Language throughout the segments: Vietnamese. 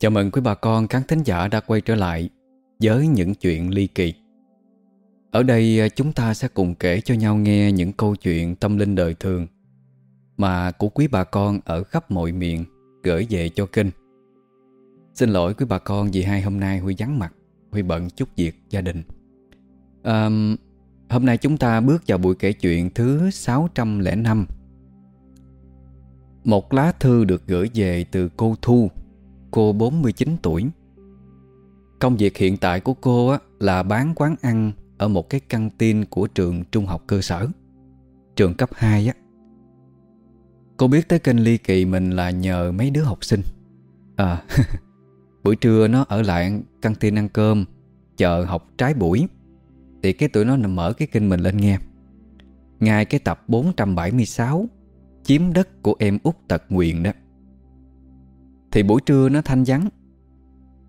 Chào mừng quý bà con khán thính giả đã quay trở lại với những chuyện ly kỳ. Ở đây à, chúng ta sẽ cùng kể cho nhau nghe những câu chuyện tâm linh đời thường mà của quý bà con ở khắp mọi miền gửi về cho kênh. Xin lỗi quý bà con vì hai hôm nay Huy vắng mặt, Huy bận chút việc gia đình. À, hôm nay chúng ta bước vào buổi kể chuyện thứ 605. Một lá thư được gửi về từ cô Thu Cô 49 tuổi. Công việc hiện tại của cô á, là bán quán ăn Ở một cái căng tin của trường trung học cơ sở Trường cấp 2 á. Cô biết tới kênh ly kỳ mình là nhờ mấy đứa học sinh. À Buổi trưa nó ở lại căng tin ăn cơm Chờ học trái buổi Thì cái tụi nó mở cái kênh mình lên nghe. Ngay cái tập 476 Chiếm đất của em út tật nguyện đó thì buổi trưa nó thanh vắng.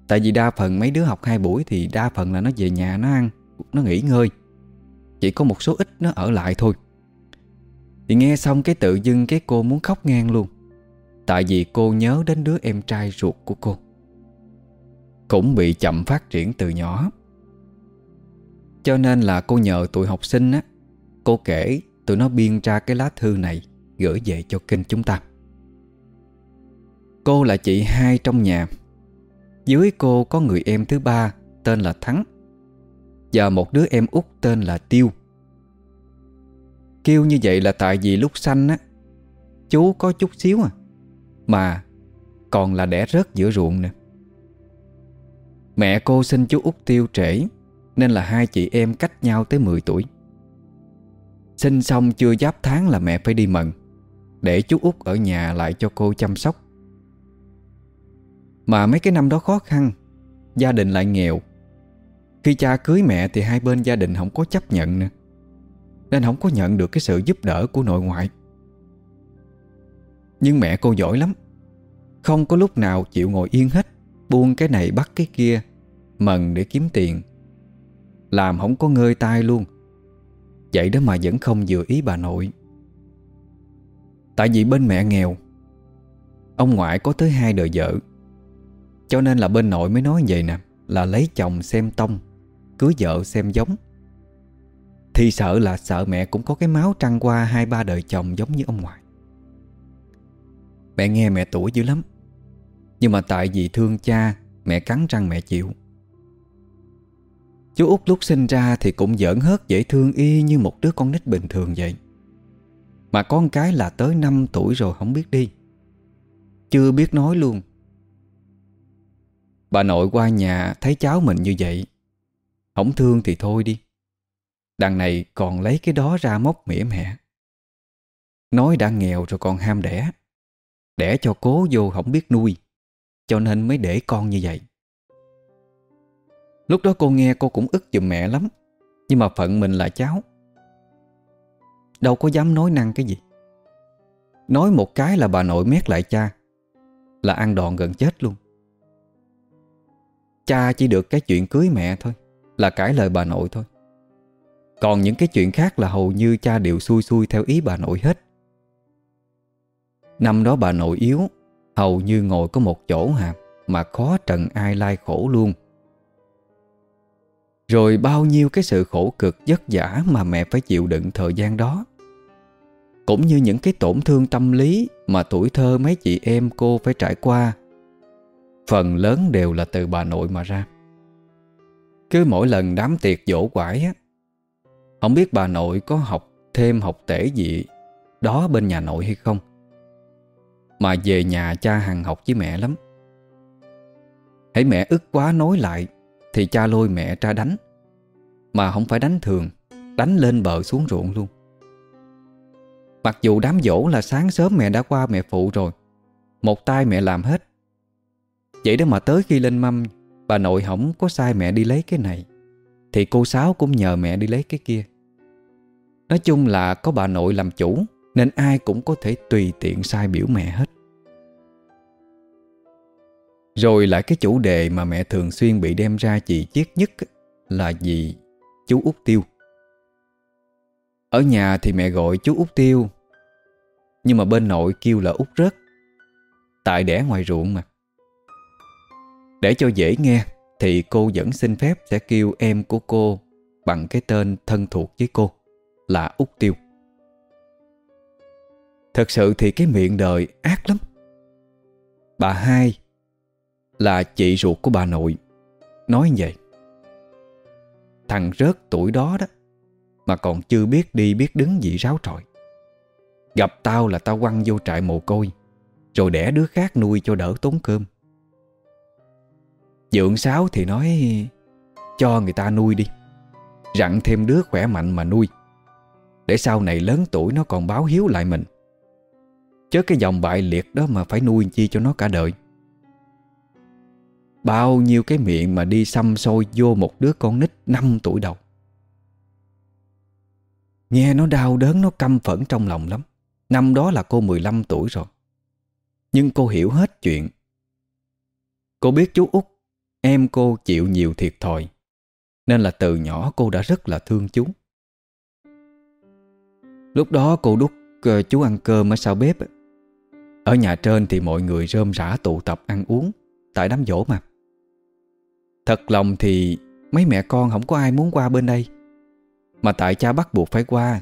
Tại vì đa phần mấy đứa học hai buổi Thì đa phần là nó về nhà nó ăn, Nó nghỉ ngơi. Chỉ có một số ít nó ở lại thôi. Thì nghe xong cái tự dưng Cái cô muốn khóc ngang luôn. Tại vì cô nhớ đến đứa em trai ruột của cô. Cũng bị chậm phát triển từ nhỏ. Cho nên là cô nhờ tụi học sinh á, Cô kể tụi nó biên ra cái lá thư này Gửi về cho kênh chúng ta. Cô là chị hai trong nhà. Dưới cô có người em thứ ba, Tên là Thắng, Và một đứa em út tên là Tiêu. Kêu như vậy là tại vì lúc sanh á, Chú có chút xíu à Mà còn là đẻ rớt giữa ruộng nè. Mẹ cô sinh chú út Tiêu trễ, Nên là hai chị em cách nhau tới 10 tuổi. Sinh xong chưa giáp tháng là mẹ phải đi mận, Để chú út ở nhà lại cho cô chăm sóc mà mấy cái năm đó khó khăn, Gia đình lại nghèo. Khi cha cưới mẹ thì hai bên gia đình không có chấp nhận nữa, Nên không có nhận được cái sự giúp đỡ của nội ngoại. Nhưng mẹ cô giỏi lắm, Không có lúc nào chịu ngồi yên hết, Buông cái này bắt cái kia, Mần để kiếm tiền. Làm không có ngơi tay luôn, Vậy đó mà vẫn không vừa ý bà nội. Tại vì bên mẹ nghèo, Ông ngoại có tới hai đời vợ cho nên là bên nội mới nói vậy nè, Là lấy chồng xem tông, Cưới vợ xem giống. Thì sợ là sợ mẹ cũng có cái máu trăng qua Hai ba đời chồng giống như ông ngoại. Mẹ nghe mẹ tuổi dữ lắm, Nhưng mà tại vì thương cha, Mẹ cắn răng mẹ chịu. Chú út lúc sinh ra Thì cũng giỡn hớt dễ thương y Như một đứa con nít bình thường vậy. Mà con cái là tới 5 tuổi rồi không biết đi. Chưa biết nói luôn Bà nội qua nhà thấy cháu mình như vậy. Không thương thì thôi đi. Đằng này còn lấy cái đó ra móc mỉa mẹ. Nói đã nghèo rồi còn ham đẻ. Đẻ cho cố vô không biết nuôi, Cho nên mới để con như vậy. Lúc đó cô nghe cô cũng ức giùm mẹ lắm, Nhưng mà phận mình là cháu. Đâu có dám nói năng cái gì. Nói một cái là bà nội mét lại cha, Là ăn đòn gần chết luôn. Cha chỉ được cái chuyện cưới mẹ thôi, Là cãi lời bà nội thôi. Còn những cái chuyện khác là hầu như cha đều xui xui theo ý bà nội hết. Năm đó bà nội yếu, Hầu như ngồi có một chỗ hà, Mà khó trần ai lai khổ luôn. Rồi bao nhiêu cái sự khổ cực vất vả Mà mẹ phải chịu đựng thời gian đó. Cũng như những cái tổn thương tâm lý Mà tuổi thơ mấy chị em cô phải trải qua Phần lớn đều là từ bà nội mà ra. Cứ mỗi lần đám tiệc dỗ quải á, Không biết bà nội có học thêm học tể gì Đó bên nhà nội hay không. Mà về nhà cha hằng học với mẹ lắm. Hãy mẹ ức quá nói lại, Thì cha lôi mẹ ra đánh. Mà không phải đánh thường, Đánh lên bờ xuống ruộng luôn. Mặc dù đám dỗ là sáng sớm mẹ đã qua mẹ phụ rồi, Một tay mẹ làm hết Vậy đó mà tới khi lên mâm, Bà nội hỏng có sai mẹ đi lấy cái này, Thì cô Sáu cũng nhờ mẹ đi lấy cái kia. Nói chung là có bà nội làm chủ, Nên ai cũng có thể tùy tiện sai biểu mẹ hết. Rồi lại cái chủ đề mà mẹ thường xuyên bị đem ra chỉ chiết nhất Là gì? Chú Út Tiêu. Ở nhà thì mẹ gọi chú Út Tiêu, Nhưng mà bên nội kêu là Út Rớt. Tại đẻ ngoài ruộng mà. Để cho dễ nghe, Thì cô vẫn xin phép sẽ kêu em của cô Bằng cái tên thân thuộc với cô, Là Út Tiêu. Thật sự thì cái miệng đời ác lắm. Bà hai Là chị ruột của bà nội, Nói vậy. Thằng rớt tuổi đó đó, Mà còn chưa biết đi biết đứng gì ráo trọi. Gặp tao là tao quăng vô trại mồ côi, Rồi đẻ đứa khác nuôi cho đỡ tốn cơm. Dượng sáo thì nói, Cho người ta nuôi đi Rặn thêm đứa khỏe mạnh mà nuôi. Để sau này lớn tuổi nó còn báo hiếu lại mình. Chớ cái dòng bại liệt đó mà phải nuôi chi cho nó cả đời. Bao nhiêu cái miệng mà đi xăm xôi vô một đứa con nít 5 tuổi đầu. Nghe nó đau đớn, nó căm phẫn trong lòng lắm. Năm đó là cô 15 tuổi rồi. Nhưng cô hiểu hết chuyện. Cô biết chú út Em cô chịu nhiều thiệt thòi, Nên là từ nhỏ cô đã rất là thương chú. Lúc đó cô đút ờ, chú ăn cơm ở sau bếp. Ở nhà trên thì mọi người rơm rã tụ tập ăn uống, Tại đám dỗ mà. Thật lòng thì mấy mẹ con không có ai muốn qua bên đây, Mà tại cha bắt buộc phải qua.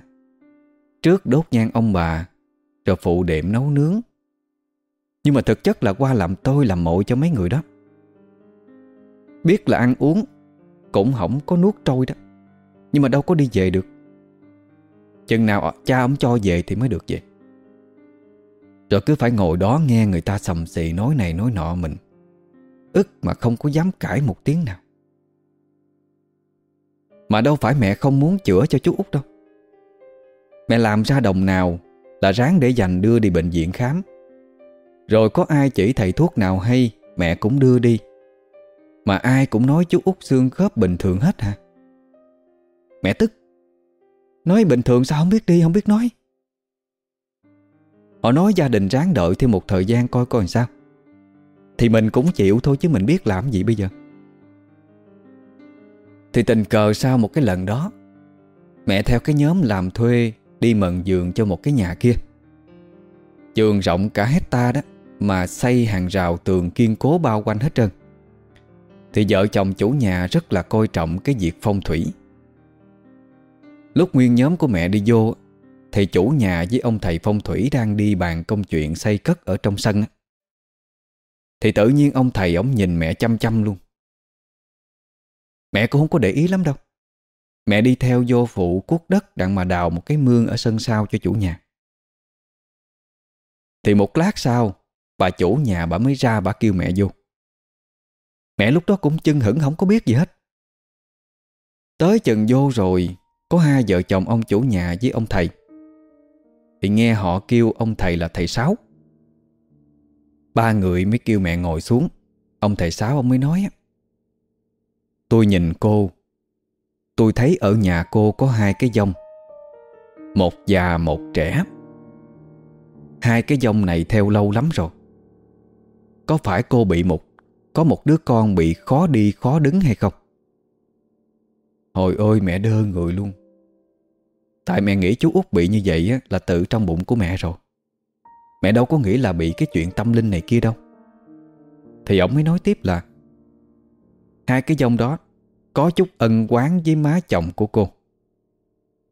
Trước đốt nhang ông bà, Rồi phụ đệm nấu nướng. Nhưng mà thực chất là qua làm tôi làm mộ cho mấy người đó. Biết là ăn uống, Cũng không có nuốt trôi đó. Nhưng mà đâu có đi về được. Chừng nào cha ông cho về thì mới được về. Rồi cứ phải ngồi đó nghe người ta sầm xì nói này nói nọ mình. Ức mà không có dám cãi một tiếng nào. Mà đâu phải mẹ không muốn chữa cho chú út đâu. Mẹ làm ra đồng nào Là ráng để dành đưa đi bệnh viện khám. Rồi có ai chỉ thầy thuốc nào hay, Mẹ cũng đưa đi. Mà ai cũng nói chú út xương khớp bình thường hết hả? Mẹ tức, Nói bình thường sao không biết đi, không biết nói? Họ nói gia đình ráng đợi thêm một thời gian coi coi sao. Thì mình cũng chịu thôi chứ mình biết làm gì bây giờ. Thì tình cờ sau một cái lần đó, Mẹ theo cái nhóm làm thuê Đi mận giường cho một cái nhà kia. Giường rộng cả hecta đó Mà xây hàng rào tường kiên cố bao quanh hết trơn. Thì vợ chồng chủ nhà rất là coi trọng cái việc phong thủy. Lúc nguyên nhóm của mẹ đi vô, Thì chủ nhà với ông thầy phong thủy đang đi bàn công chuyện xây cất ở trong sân thì tự nhiên ông thầy ổng nhìn mẹ chăm chăm luôn. Mẹ cũng không có để ý lắm đâu. Mẹ đi theo vô phụ cuốc đất đặng mà đào một cái mương ở sân sau cho chủ nhà. Thì một lát sau, Bà chủ nhà bà mới ra bà kêu mẹ vô. Mẹ lúc đó cũng chân hững không có biết gì hết. Tới chừng vô rồi, Có hai vợ chồng ông chủ nhà với ông thầy. Thì nghe họ kêu ông thầy là thầy Sáu. Ba người mới kêu mẹ ngồi xuống. Ông thầy Sáu ông mới nói Tôi nhìn cô. Tôi thấy ở nhà cô có hai cái dông, Một già một trẻ. Hai cái dông này theo lâu lắm rồi. Có phải cô bị một có một đứa con bị khó đi khó đứng hay không? Hồi ôi mẹ đơ người luôn. Tại mẹ nghĩ chú út bị như vậy á, là tự trong bụng của mẹ rồi. Mẹ đâu có nghĩ là bị cái chuyện tâm linh này kia đâu. Thì ông mới nói tiếp là Hai cái dông đó Có chút ân quán với má chồng của cô.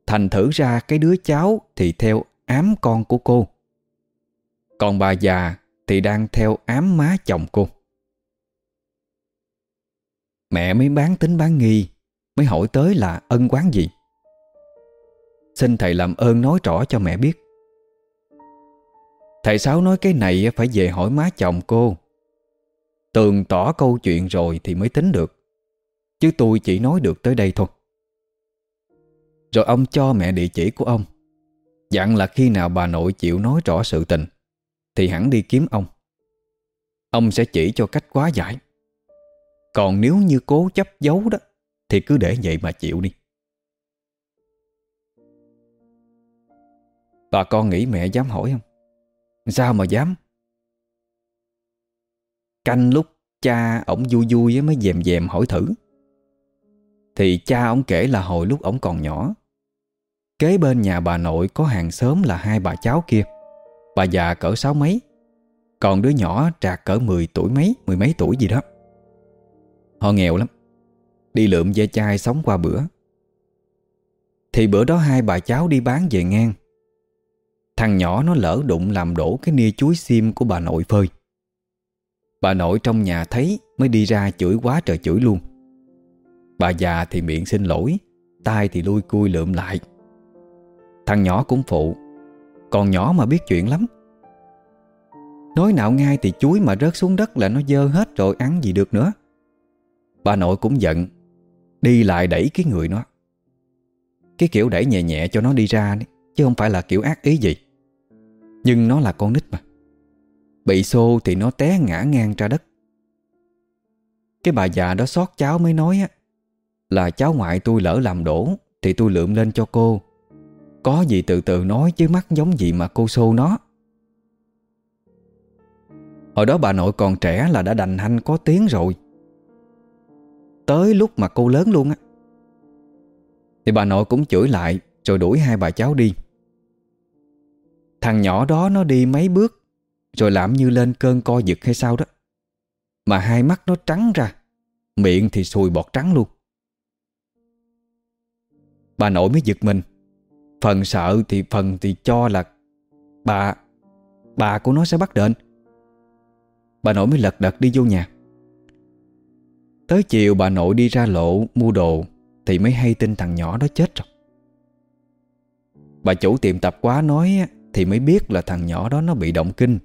Thành thử ra cái đứa cháu Thì theo ám con của cô. Còn bà già Thì đang theo ám má chồng cô. Mẹ mới bán tính bán nghi, Mới hỏi tới là ân quán gì? Xin thầy làm ơn nói rõ cho mẹ biết. Thầy Sáu nói cái này phải về hỏi má chồng cô. Tường tỏ câu chuyện rồi thì mới tính được, Chứ tôi chỉ nói được tới đây thôi. Rồi ông cho mẹ địa chỉ của ông. Dặn là khi nào bà nội chịu nói rõ sự tình, Thì hẳn đi kiếm ông. Ông sẽ chỉ cho cách quá giải. Còn nếu như cố chấp giấu đó, Thì cứ để vậy mà chịu đi. Bà con nghĩ mẹ dám hỏi không? Sao mà dám? Canh lúc cha ổng vui vui mới dèm dèm hỏi thử. Thì cha ổng kể là hồi lúc ổng còn nhỏ. Kế bên nhà bà nội có hàng xóm là hai bà cháu kia. Bà già cỡ sáu mấy, Còn đứa nhỏ trạc cỡ 10 tuổi mấy, Mười mấy tuổi gì đó. Họ nghèo lắm. Đi lượm ve chai sống qua bữa. Thì bữa đó hai bà cháu đi bán về ngang. Thằng nhỏ nó lỡ đụng làm đổ cái nia chuối xiêm của bà nội phơi. Bà nội trong nhà thấy mới đi ra chửi quá trời chửi luôn. Bà già thì miệng xin lỗi tay thì lui cui lượm lại. Thằng nhỏ cũng phụ, Còn nhỏ mà biết chuyện lắm. Nói nào ngay thì chuối mà rớt xuống đất là nó dơ hết rồi ăn gì được nữa. Bà nội cũng giận, Đi lại đẩy cái người nó. Cái kiểu đẩy nhẹ nhẹ cho nó đi ra Chứ không phải là kiểu ác ý gì. Nhưng nó là con nít mà. Bị xô thì nó té ngã ngang ra đất. Cái bà già đó xót cháu mới nói á, Là cháu ngoại tôi lỡ làm đổ Thì tôi lượm lên cho cô. Có gì từ từ nói chứ mắt giống gì mà cô xô nó. Hồi đó bà nội còn trẻ là đã đành hanh có tiếng rồi. Tới lúc mà cô lớn luôn á. Thì bà nội cũng chửi lại Rồi đuổi hai bà cháu đi. Thằng nhỏ đó nó đi mấy bước Rồi làm như lên cơn co giật hay sao đó. Mà hai mắt nó trắng ra, Miệng thì sùi bọt trắng luôn. Bà nội mới giật mình. Phần sợ thì phần thì cho là Bà Bà của nó sẽ bắt đền. Bà nội mới lật đật đi vô nhà. Tới chiều bà nội đi ra lộ, mua đồ, Thì mới hay tin thằng nhỏ đó chết rồi. Bà chủ tiệm tập quá nói Thì mới biết là thằng nhỏ đó nó bị động kinh.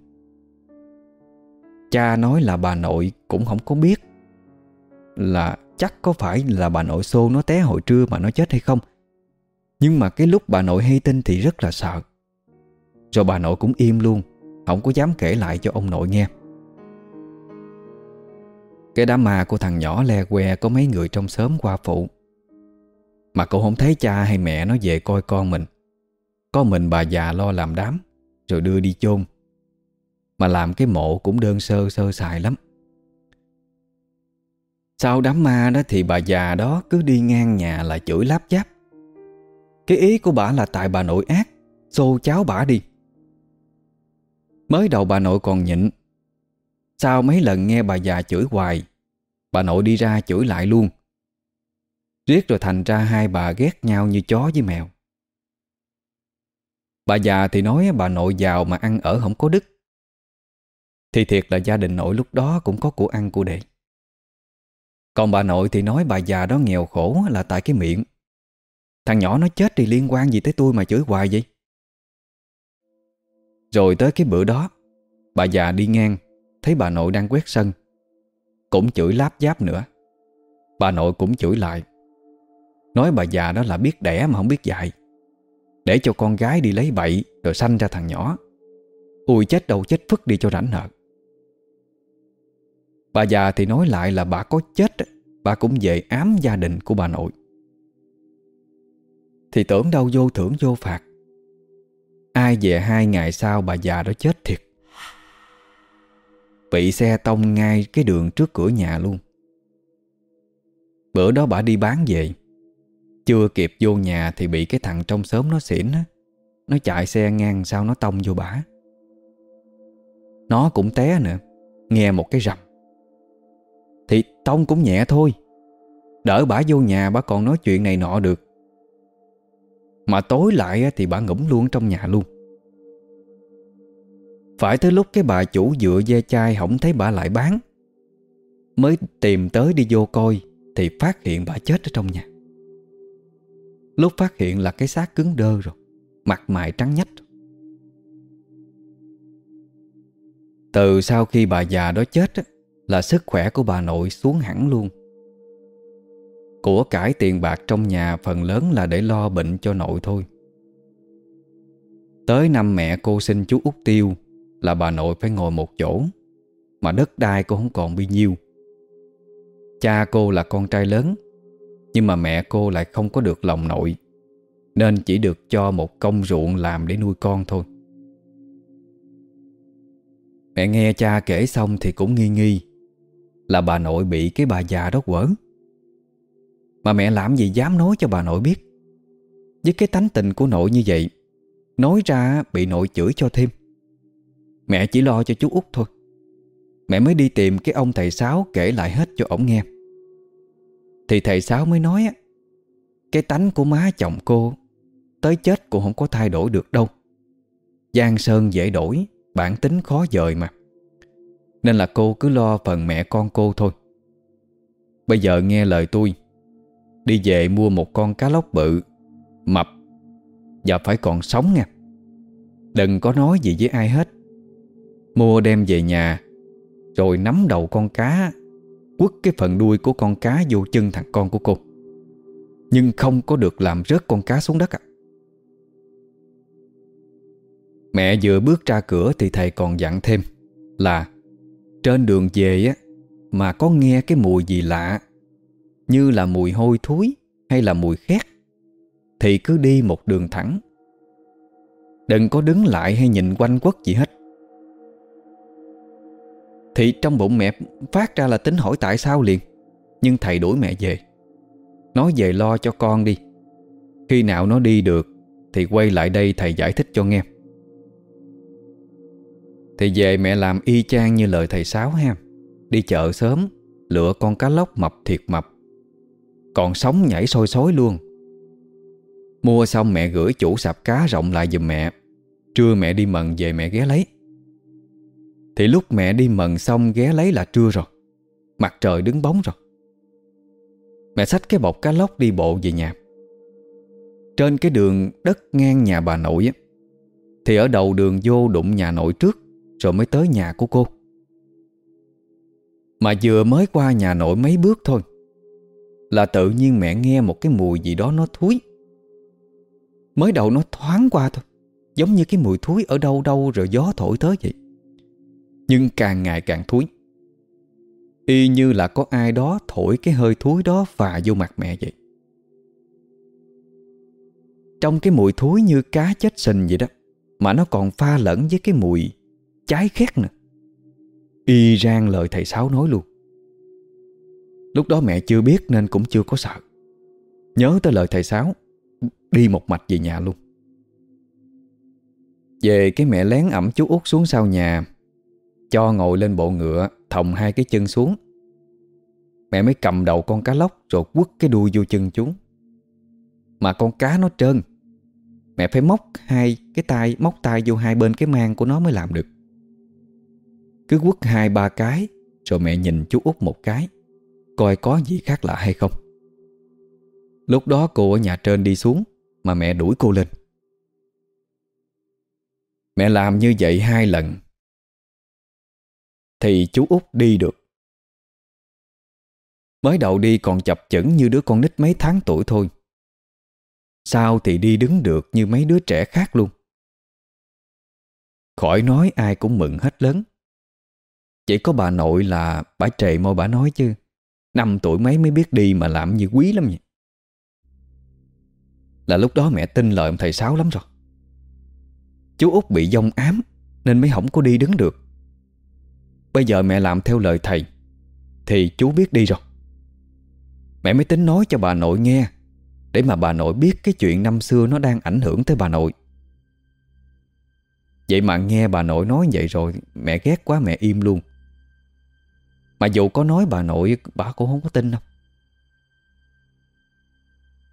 Cha nói là bà nội cũng không có biết Là chắc có phải là bà nội xô nó té hồi trưa mà nó chết hay không. Nhưng mà cái lúc bà nội hay tin thì rất là sợ. Rồi bà nội cũng im luôn, Không có dám kể lại cho ông nội nghe cái đám ma của thằng nhỏ le que Có mấy người trong xóm qua phụ. Mà cậu không thấy cha hay mẹ nó về coi con mình. Có mình bà già lo làm đám, Rồi đưa đi chôn. Mà làm cái mộ cũng đơn sơ sơ sài lắm. Sau đám ma đó thì bà già đó cứ đi ngang nhà là chửi láp cháp. Cái ý của bà là tại bà nội ác, Xô cháu bà đi. Mới đầu bà nội còn nhịn sau mấy lần nghe bà già chửi hoài, Bà nội đi ra chửi lại luôn. Riết rồi thành ra hai bà ghét nhau như chó với mèo. Bà già thì nói bà nội giàu mà ăn ở không có đức. Thì thiệt là gia đình nội lúc đó cũng có của ăn của để. Còn bà nội thì nói bà già đó nghèo khổ là tại cái miệng. Thằng nhỏ nó chết thì liên quan gì tới tôi mà chửi hoài vậy? Rồi tới cái bữa đó, Bà già đi ngang. Thấy bà nội đang quét sân, Cũng chửi láp giáp nữa. Bà nội cũng chửi lại, Nói bà già đó là biết đẻ mà không biết dạy, Để cho con gái đi lấy bậy Rồi sanh ra thằng nhỏ. Ui chết đâu chết phức đi cho rảnh nợ Bà già thì nói lại là bà có chết, Bà cũng về ám gia đình của bà nội. Thì tưởng đâu vô thưởng vô phạt. Ai về hai ngày sau bà già đó chết thiệt. Bị xe tông ngay cái đường trước cửa nhà luôn. Bữa đó bà đi bán về. Chưa kịp vô nhà Thì bị cái thằng trong xóm nó xỉn á. Nó chạy xe ngang sau nó tông vô bả Nó cũng té nữa, Nghe một cái rầm. Thì tông cũng nhẹ thôi. Đỡ bả vô nhà bà còn nói chuyện này nọ được. Mà tối lại thì bà ngủm luôn trong nhà luôn phải tới lúc cái bà chủ dựa ve chai Không thấy bà lại bán. Mới tìm tới đi vô coi, Thì phát hiện bà chết ở trong nhà. Lúc phát hiện là cái xác cứng đơ rồi, Mặt mày trắng nhách. Từ sau khi bà già đó chết Là sức khỏe của bà nội xuống hẳn luôn. Của cải tiền bạc trong nhà Phần lớn là để lo bệnh cho nội thôi. Tới năm mẹ cô sinh chú út Tiêu là bà nội phải ngồi một chỗ, Mà đất đai cô không còn bao nhiêu. Cha cô là con trai lớn, Nhưng mà mẹ cô lại không có được lòng nội, Nên chỉ được cho một công ruộng làm để nuôi con thôi. Mẹ nghe cha kể xong thì cũng nghi nghi, Là bà nội bị cái bà già đó quở. Mà mẹ làm gì dám nói cho bà nội biết? Với cái tánh tình của nội như vậy, Nói ra bị nội chửi cho thêm. Mẹ chỉ lo cho chú út thôi. Mẹ mới đi tìm cái ông thầy Sáu kể lại hết cho ổng nghe. Thì thầy Sáu mới nói á, Cái tánh của má chồng cô Tới chết cũng không có thay đổi được đâu. Giang Sơn dễ đổi, Bản tính khó dời mà. Nên là cô cứ lo phần mẹ con cô thôi. Bây giờ nghe lời tôi, Đi về mua một con cá lóc bự, Mập Và phải còn sống nha. Đừng có nói gì với ai hết. Mua đem về nhà, Rồi nắm đầu con cá, Quất cái phần đuôi của con cá vô chân thằng con của cô. Nhưng không có được làm rớt con cá xuống đất ạ. Mẹ vừa bước ra cửa thì thầy còn dặn thêm Là, Trên đường về á, Mà có nghe cái mùi gì lạ, Như là mùi hôi thối Hay là mùi khét, Thì cứ đi một đường thẳng. Đừng có đứng lại hay nhìn quanh quất gì hết. Thì trong bụng mẹ phát ra là tính hỏi tại sao liền. Nhưng thầy đuổi mẹ về. Nói về lo cho con đi. Khi nào nó đi được, Thì quay lại đây thầy giải thích cho nghe. Thì về mẹ làm y chang như lời thầy Sáu ha. Đi chợ sớm, Lựa con cá lóc mập thiệt mập. Còn sống nhảy sôi sối luôn. Mua xong mẹ gửi chủ sạp cá rộng lại giùm mẹ. Trưa mẹ đi mần về mẹ ghé lấy. Thì lúc mẹ đi mần xong ghé lấy là trưa rồi. Mặt trời đứng bóng rồi. Mẹ xách cái bọc cá lóc đi bộ về nhà. Trên cái đường đất ngang nhà bà nội á, Thì ở đầu đường vô đụng nhà nội trước, Rồi mới tới nhà của cô. Mà vừa mới qua nhà nội mấy bước thôi, Là tự nhiên mẹ nghe một cái mùi gì đó nó thúi. Mới đầu nó thoáng qua thôi, Giống như cái mùi thúi ở đâu đâu rồi gió thổi tới vậy. Nhưng càng ngày càng thúi. Y như là có ai đó thổi cái hơi thúi đó và vô mặt mẹ vậy. Trong cái mùi thúi như cá chết sình vậy đó, Mà nó còn pha lẫn với cái mùi trái khét nè Y rang lời thầy Sáu nói luôn. Lúc đó mẹ chưa biết nên cũng chưa có sợ. Nhớ tới lời thầy Sáu, Đi một mạch về nhà luôn. Về cái mẹ lén ẩm chú út xuống sau nhà cho ngồi lên bộ ngựa, Thòng hai cái chân xuống. Mẹ mới cầm đầu con cá lóc Rồi quất cái đuôi vô chân chúng. Mà con cá nó trơn. Mẹ phải móc hai cái tay, Móc tay vô hai bên cái mang của nó mới làm được. Cứ quất hai, ba cái, Rồi mẹ nhìn chú út một cái, Coi có gì khác lạ hay không. Lúc đó cô ở nhà trên đi xuống, Mà mẹ đuổi cô lên. Mẹ làm như vậy hai lần thì chú út đi được. Mới đầu đi còn chập chững như đứa con nít mấy tháng tuổi thôi. Sao thì đi đứng được như mấy đứa trẻ khác luôn. Khỏi nói ai cũng mừng hết lớn. Chỉ có bà nội là bà trề môi bà nói chứ. Năm tuổi mấy mới biết đi mà làm như quý lắm nhỉ. Là lúc đó mẹ tin lời ông thầy Sáu lắm rồi. Chú út bị dông ám Nên mới không có đi đứng được. Bây giờ mẹ làm theo lời thầy, Thì chú biết đi rồi. Mẹ mới tính nói cho bà nội nghe, Để mà bà nội biết cái chuyện năm xưa Nó đang ảnh hưởng tới bà nội. Vậy mà nghe bà nội nói vậy rồi, Mẹ ghét quá mẹ im luôn. Mà dù có nói bà nội, Bà cũng không có tin đâu.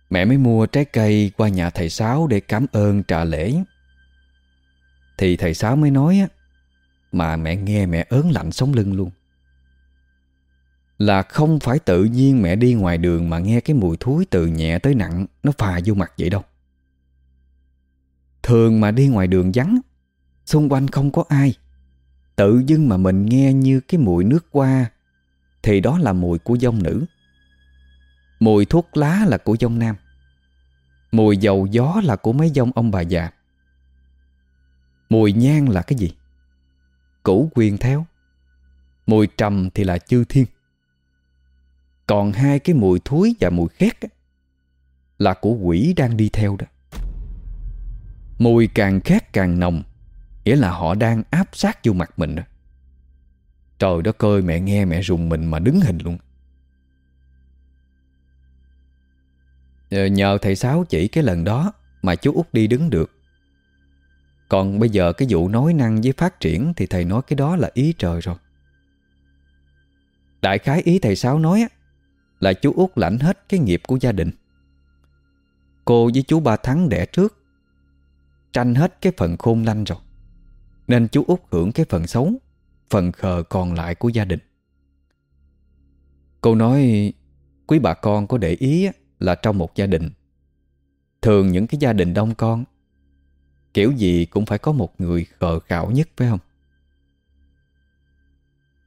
Mẹ mới mua trái cây qua nhà thầy Sáu Để cảm ơn trả lễ. Thì thầy Sáu mới nói á mà mẹ nghe mẹ ớn lạnh sống lưng luôn. Là không phải tự nhiên mẹ đi ngoài đường Mà nghe cái mùi thúi từ nhẹ tới nặng, Nó phà vô mặt vậy đâu. Thường mà đi ngoài đường vắng, Xung quanh không có ai. Tự dưng mà mình nghe như cái mùi nước qua, Thì đó là mùi của dông nữ. Mùi thuốc lá là của dông nam. Mùi dầu gió là của mấy dông ông bà già. Mùi nhang là cái gì? Củ quyền theo. Mùi trầm thì là chư thiên. Còn hai cái mùi thúi và mùi khét Là của quỷ đang đi theo đó. Mùi càng khét càng nồng, Nghĩa là họ đang áp sát vô mặt mình đó. Trời đất ơi, mẹ nghe mẹ rùng mình mà đứng hình luôn. Ờ, nhờ thầy Sáu chỉ cái lần đó Mà chú út đi đứng được còn bây giờ cái vụ nói năng với phát triển Thì thầy nói cái đó là ý trời rồi. Đại khái ý thầy Sáu nói á, Là chú út lãnh hết cái nghiệp của gia đình. Cô với chú Ba Thắng đẻ trước, Tranh hết cái phần khôn lanh rồi. Nên chú út hưởng cái phần xấu, Phần khờ còn lại của gia đình. Cô nói, Quý bà con có để ý Là trong một gia đình, Thường những cái gia đình đông con Kiểu gì cũng phải có một người khờ khảo nhất, phải không?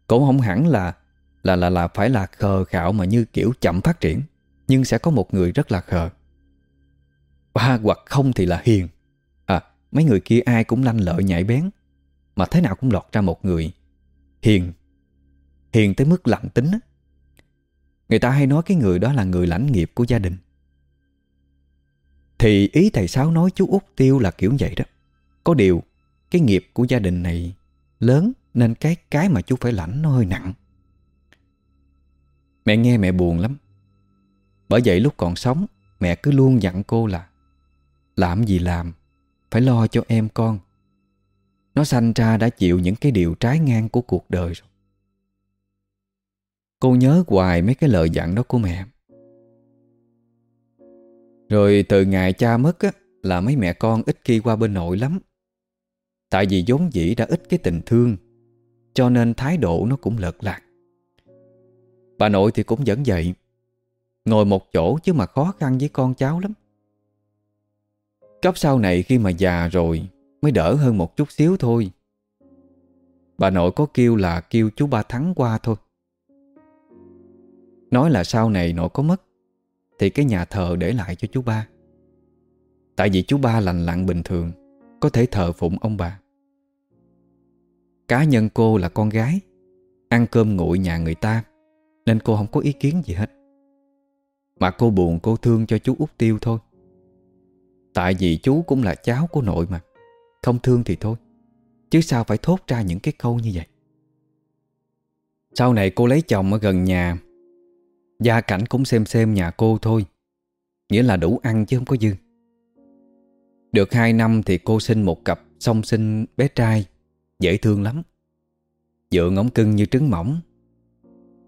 Cũng không hẳn là Là là là phải là khờ khảo mà như kiểu chậm phát triển, Nhưng sẽ có một người rất là khờ Ba hoặc không thì là hiền. À mấy người kia ai cũng lanh lợi nhạy bén, Mà thế nào cũng lọt ra một người Hiền Hiền tới mức lạnh tính Người ta hay nói cái người đó là người lãnh nghiệp của gia đình. Thì ý thầy Sáu nói chú út Tiêu là kiểu vậy đó. Có điều, Cái nghiệp của gia đình này Lớn nên cái cái mà chú phải lãnh nó hơi nặng. Mẹ nghe mẹ buồn lắm. Bởi vậy lúc còn sống, Mẹ cứ luôn dặn cô là Làm gì làm, Phải lo cho em con. Nó sanh ra đã chịu những cái điều trái ngang của cuộc đời rồi. Cô nhớ hoài mấy cái lời dặn đó của mẹ. Rồi từ ngày cha mất á, Là mấy mẹ con ít khi qua bên nội lắm. Tại vì vốn dĩ đã ít cái tình thương, Cho nên thái độ nó cũng lợt lạc. Bà nội thì cũng vẫn vậy, Ngồi một chỗ chứ mà khó khăn với con cháu lắm. Cấp sau này khi mà già rồi, Mới đỡ hơn một chút xíu thôi. Bà nội có kêu là kêu chú ba Thắng qua thôi. Nói là sau này nội có mất thì cái nhà thờ để lại cho chú ba. Tại vì chú ba lành lặn bình thường, Có thể thờ phụng ông bà. Cá nhân cô là con gái, Ăn cơm nguội nhà người ta, Nên cô không có ý kiến gì hết. Mà cô buồn cô thương cho chú út Tiêu thôi. Tại vì chú cũng là cháu của nội mà, Không thương thì thôi, Chứ sao phải thốt ra những cái câu như vậy? Sau này cô lấy chồng ở gần nhà Gia cảnh cũng xem xem nhà cô thôi. Nghĩa là đủ ăn chứ không có dư. Được hai năm thì cô sinh một cặp, Song sinh bé trai. Dễ thương lắm. Dượng ống cưng như trứng mỏng.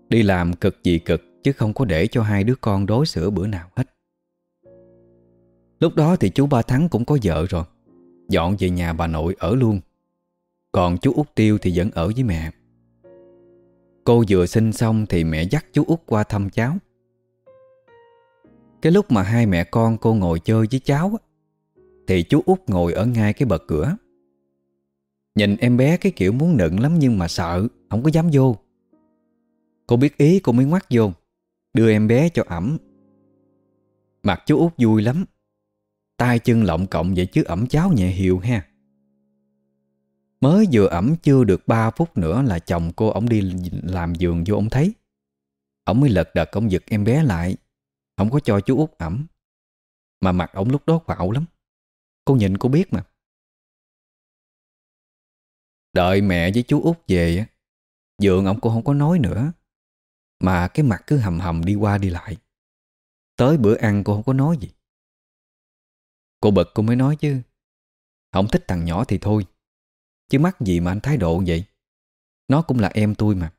Đi làm cực gì cực, Chứ không có để cho hai đứa con đối xử bữa nào hết. Lúc đó thì chú Ba Thắng cũng có vợ rồi. Dọn về nhà bà nội ở luôn. Còn chú út Tiêu thì vẫn ở với mẹ. Cô vừa sinh xong thì mẹ dắt chú út qua thăm cháu. Cái lúc mà hai mẹ con cô ngồi chơi với cháu Thì chú út ngồi ở ngay cái bậc cửa. Nhìn em bé cái kiểu muốn nựng lắm nhưng mà sợ, Không có dám vô. Cô biết ý cô mới ngoắt vô, Đưa em bé cho ẩm. Mặt chú út vui lắm, tay chân lộng cộng vậy chứ ẩm cháo nhẹ hiệu ha. Mới vừa ẩm chưa được 3 phút nữa là chồng cô ổng đi làm giường vô ổng thấy. Ổng mới lật đật ổng giật em bé lại. Không có cho chú út ẩm. Mà mặt ổng lúc đó quạo lắm. Cô nhìn cô biết mà. Đợi mẹ với chú út về giường ổng cô không có nói nữa Mà cái mặt cứ hầm hầm đi qua đi lại Tới bữa ăn cô không có nói gì Cô bực cô mới nói chứ Không thích thằng nhỏ thì thôi Chứ mắc gì mà anh thái độ vậy? Nó cũng là em tôi mà.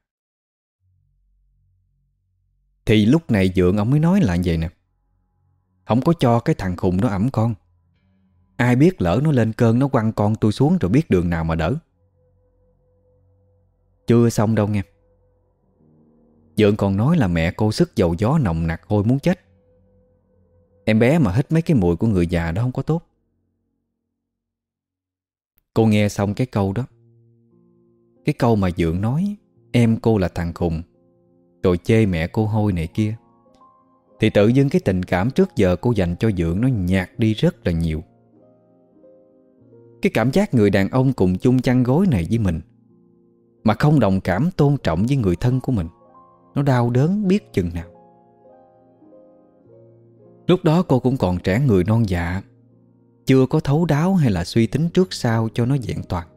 Thì lúc này dượng ông mới nói là vậy nè. Không có cho cái thằng khùng nó ẩm con. Ai biết lỡ nó lên cơn Nó quăng con tôi xuống rồi biết đường nào mà đỡ. Chưa xong đâu nghe. Dượng còn nói là mẹ cô sức dầu gió nồng nặc hôi muốn chết. Em bé mà hít mấy cái mùi của người già đó không có tốt. Cô nghe xong cái câu đó. Cái câu mà Dượng nói, Em cô là thằng khùng Rồi chê mẹ cô hôi này kia. Thì tự dưng cái tình cảm trước giờ cô dành cho Dượng Nó nhạt đi rất là nhiều. Cái cảm giác người đàn ông cùng chung chăn gối này với mình, Mà không đồng cảm tôn trọng với người thân của mình, Nó đau đớn biết chừng nào. Lúc đó cô cũng còn trẻ người non dạ chưa có thấu đáo hay là suy tính trước sau cho nó vẹn toàn.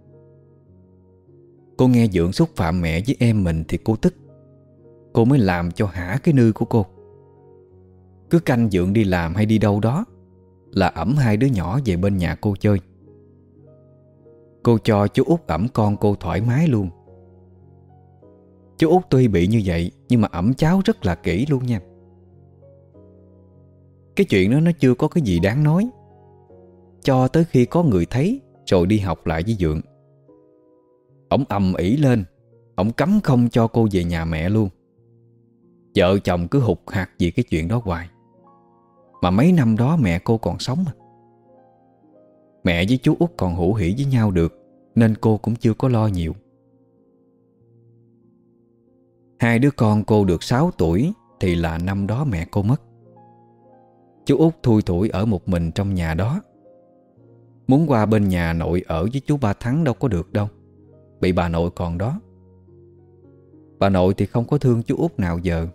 Cô nghe Dượng xúc phạm mẹ với em mình thì cô tức. Cô mới làm cho hả cái nư của cô. Cứ canh Dượng đi làm hay đi đâu đó Là ẩm hai đứa nhỏ về bên nhà cô chơi. Cô cho chú út ẩm con cô thoải mái luôn. Chú út tuy bị như vậy Nhưng mà ẩm cháu rất là kỹ luôn nha. Cái chuyện đó nó chưa có cái gì đáng nói. Cho tới khi có người thấy, Rồi đi học lại với Dượng. Ông ầm ỉ lên, Ông cấm không cho cô về nhà mẹ luôn. Vợ chồng cứ hụt hạt vì cái chuyện đó hoài. Mà mấy năm đó mẹ cô còn sống à. Mẹ với chú út còn hữu hỉ với nhau được, Nên cô cũng chưa có lo nhiều. Hai đứa con cô được 6 tuổi Thì là năm đó mẹ cô mất. Chú út thui thủi ở một mình trong nhà đó. Muốn qua bên nhà nội ở với chú ba Thắng đâu có được đâu. Bị bà nội còn đó. Bà nội thì không có thương chú út nào giờ.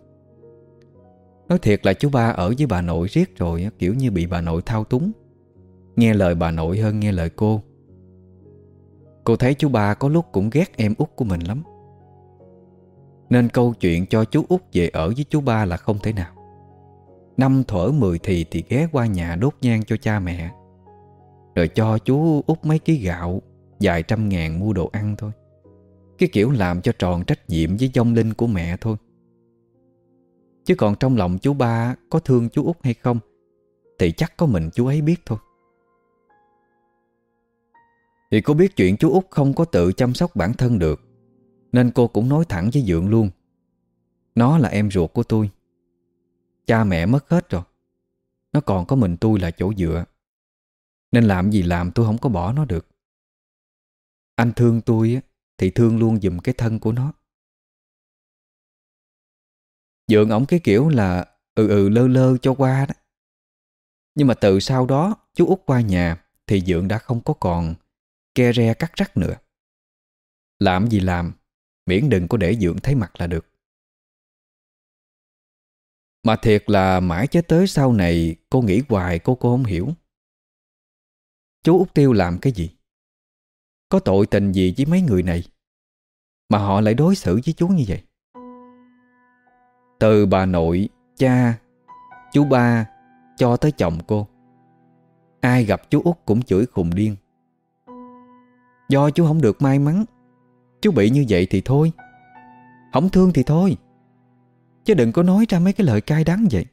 Nói thiệt là chú ba ở với bà nội riết rồi Kiểu như bị bà nội thao túng. Nghe lời bà nội hơn nghe lời cô. Cô thấy chú ba có lúc cũng ghét em út của mình lắm. Nên câu chuyện cho chú út về ở với chú ba là không thể nào. Năm thở mười thì thì ghé qua nhà đốt nhang cho cha mẹ. Rồi cho chú út mấy ký gạo, Vài trăm ngàn mua đồ ăn thôi. Cái kiểu làm cho tròn trách nhiệm với dông linh của mẹ thôi. Chứ còn trong lòng chú ba, có thương chú út hay không, Thì chắc có mình chú ấy biết thôi. Thì cô biết chuyện chú út không có tự chăm sóc bản thân được, Nên cô cũng nói thẳng với Dượng luôn. Nó là em ruột của tôi. Cha mẹ mất hết rồi. Nó còn có mình tôi là chỗ dựa. Nên làm gì làm tôi không có bỏ nó được. Anh thương tôi Thì thương luôn dùm cái thân của nó. Dượng ổng cái kiểu là Ừ ừ lơ lơ cho qua đó. Nhưng mà từ sau đó, Chú út qua nhà Thì Dượng đã không có còn Ke re cắt rắc nữa. Làm gì làm, Miễn đừng có để Dượng thấy mặt là được. Mà thiệt là mãi cho tới sau này, Cô nghĩ hoài cô cô không hiểu. Chú út Tiêu làm cái gì? Có tội tình gì với mấy người này Mà họ lại đối xử với chú như vậy? Từ bà nội, cha, chú ba cho tới chồng cô Ai gặp chú út cũng chửi khùng điên. Do chú không được may mắn Chú bị như vậy thì thôi Không thương thì thôi Chứ đừng có nói ra mấy cái lời cay đắng vậy.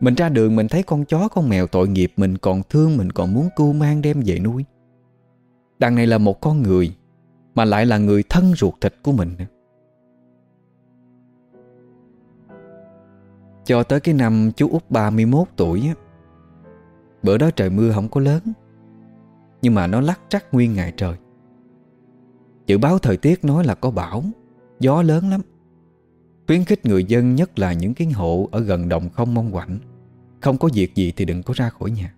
Mình ra đường mình thấy con chó, con mèo tội nghiệp, Mình còn thương, mình còn muốn cưu mang đem về nuôi. Đằng này là một con người, Mà lại là người thân ruột thịt của mình. Cho tới cái năm chú út 31 tuổi á, Bữa đó trời mưa không có lớn, Nhưng mà nó lắc trắc nguyên ngày trời. Dự báo thời tiết nói là có bão, Gió lớn lắm. Khuyến khích người dân nhất là những cái hộ Ở gần đồng không mong quạnh. Không có việc gì thì đừng có ra khỏi nhà.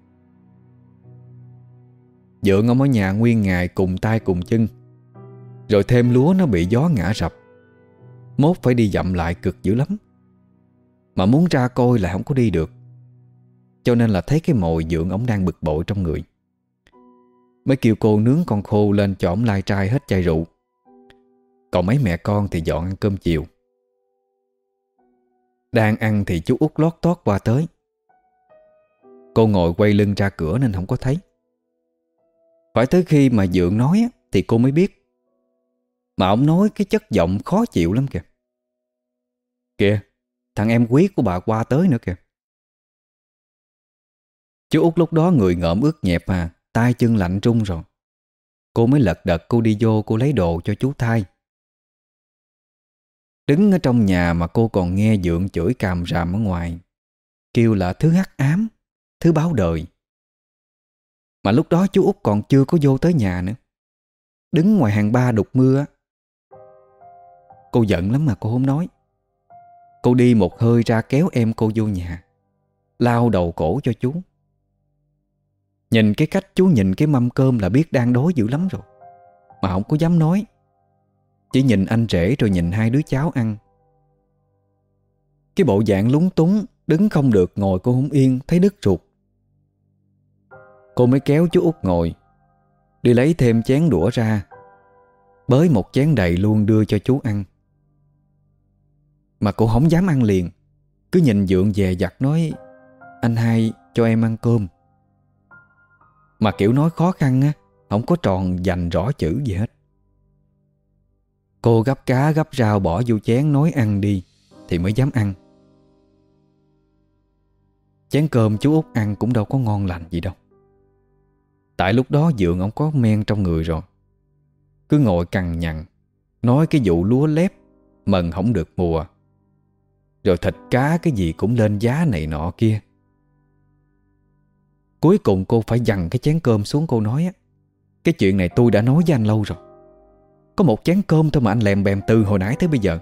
Dượng ông ở nhà nguyên ngày cùng tay cùng chân. Rồi thêm lúa nó bị gió ngã rập. Mốt phải đi dặm lại cực dữ lắm. Mà muốn ra coi lại không có đi được. Cho nên là thấy cái mồi dưỡng ổng đang bực bội trong người. Mới kêu cô nướng con khô lên cho ổng lai trai hết chai rượu. Còn mấy mẹ con thì dọn ăn cơm chiều. Đang ăn thì chú út lót tót qua tới. Cô ngồi quay lưng ra cửa nên không có thấy. Phải tới khi mà Dượng nói Thì cô mới biết. Mà ông nói cái chất giọng khó chịu lắm kìa. Kìa, Thằng em quý của bà qua tới nữa kìa. Chú út lúc đó người ngợm ướt nhẹp à tay chân lạnh trung rồi. Cô mới lật đật cô đi vô, cô lấy đồ cho chú thai Đứng ở trong nhà mà cô còn nghe dượng chửi càm ràm ở ngoài, Kêu là thứ hắc ám. Thứ báo đời. Mà lúc đó chú út còn chưa có vô tới nhà nữa. Đứng ngoài hàng ba đục mưa Cô giận lắm mà cô không nói. Cô đi một hơi ra kéo em cô vô nhà. Lao đầu cổ cho chú. Nhìn cái cách chú nhìn cái mâm cơm là biết đang đói dữ lắm rồi. Mà không có dám nói. Chỉ nhìn anh rể rồi nhìn hai đứa cháu ăn. Cái bộ dạng lúng túng, Đứng không được ngồi cô không yên, Thấy đứt ruột. Cô mới kéo chú út ngồi. Đi lấy thêm chén đũa ra. Bới một chén đầy luôn đưa cho chú ăn. Mà cô không dám ăn liền. Cứ nhìn dượng về giặt nói, Anh hai, cho em ăn cơm. Mà kiểu nói khó khăn á, Không có tròn dành rõ chữ gì hết. Cô gấp cá gấp rau bỏ vô chén nói ăn đi, Thì mới dám ăn. Chén cơm chú út ăn cũng đâu có ngon lành gì đâu. Tại lúc đó dượng ông có men trong người rồi. Cứ ngồi cằn nhằn, Nói cái vụ lúa lép, Mần không được mùa. Rồi thịt cá cái gì cũng lên giá này nọ kia. Cuối cùng cô phải dằn cái chén cơm xuống cô nói á, Cái chuyện này tôi đã nói với anh lâu rồi. Có một chén cơm thôi mà anh lèm bèm từ hồi nãy tới bây giờ.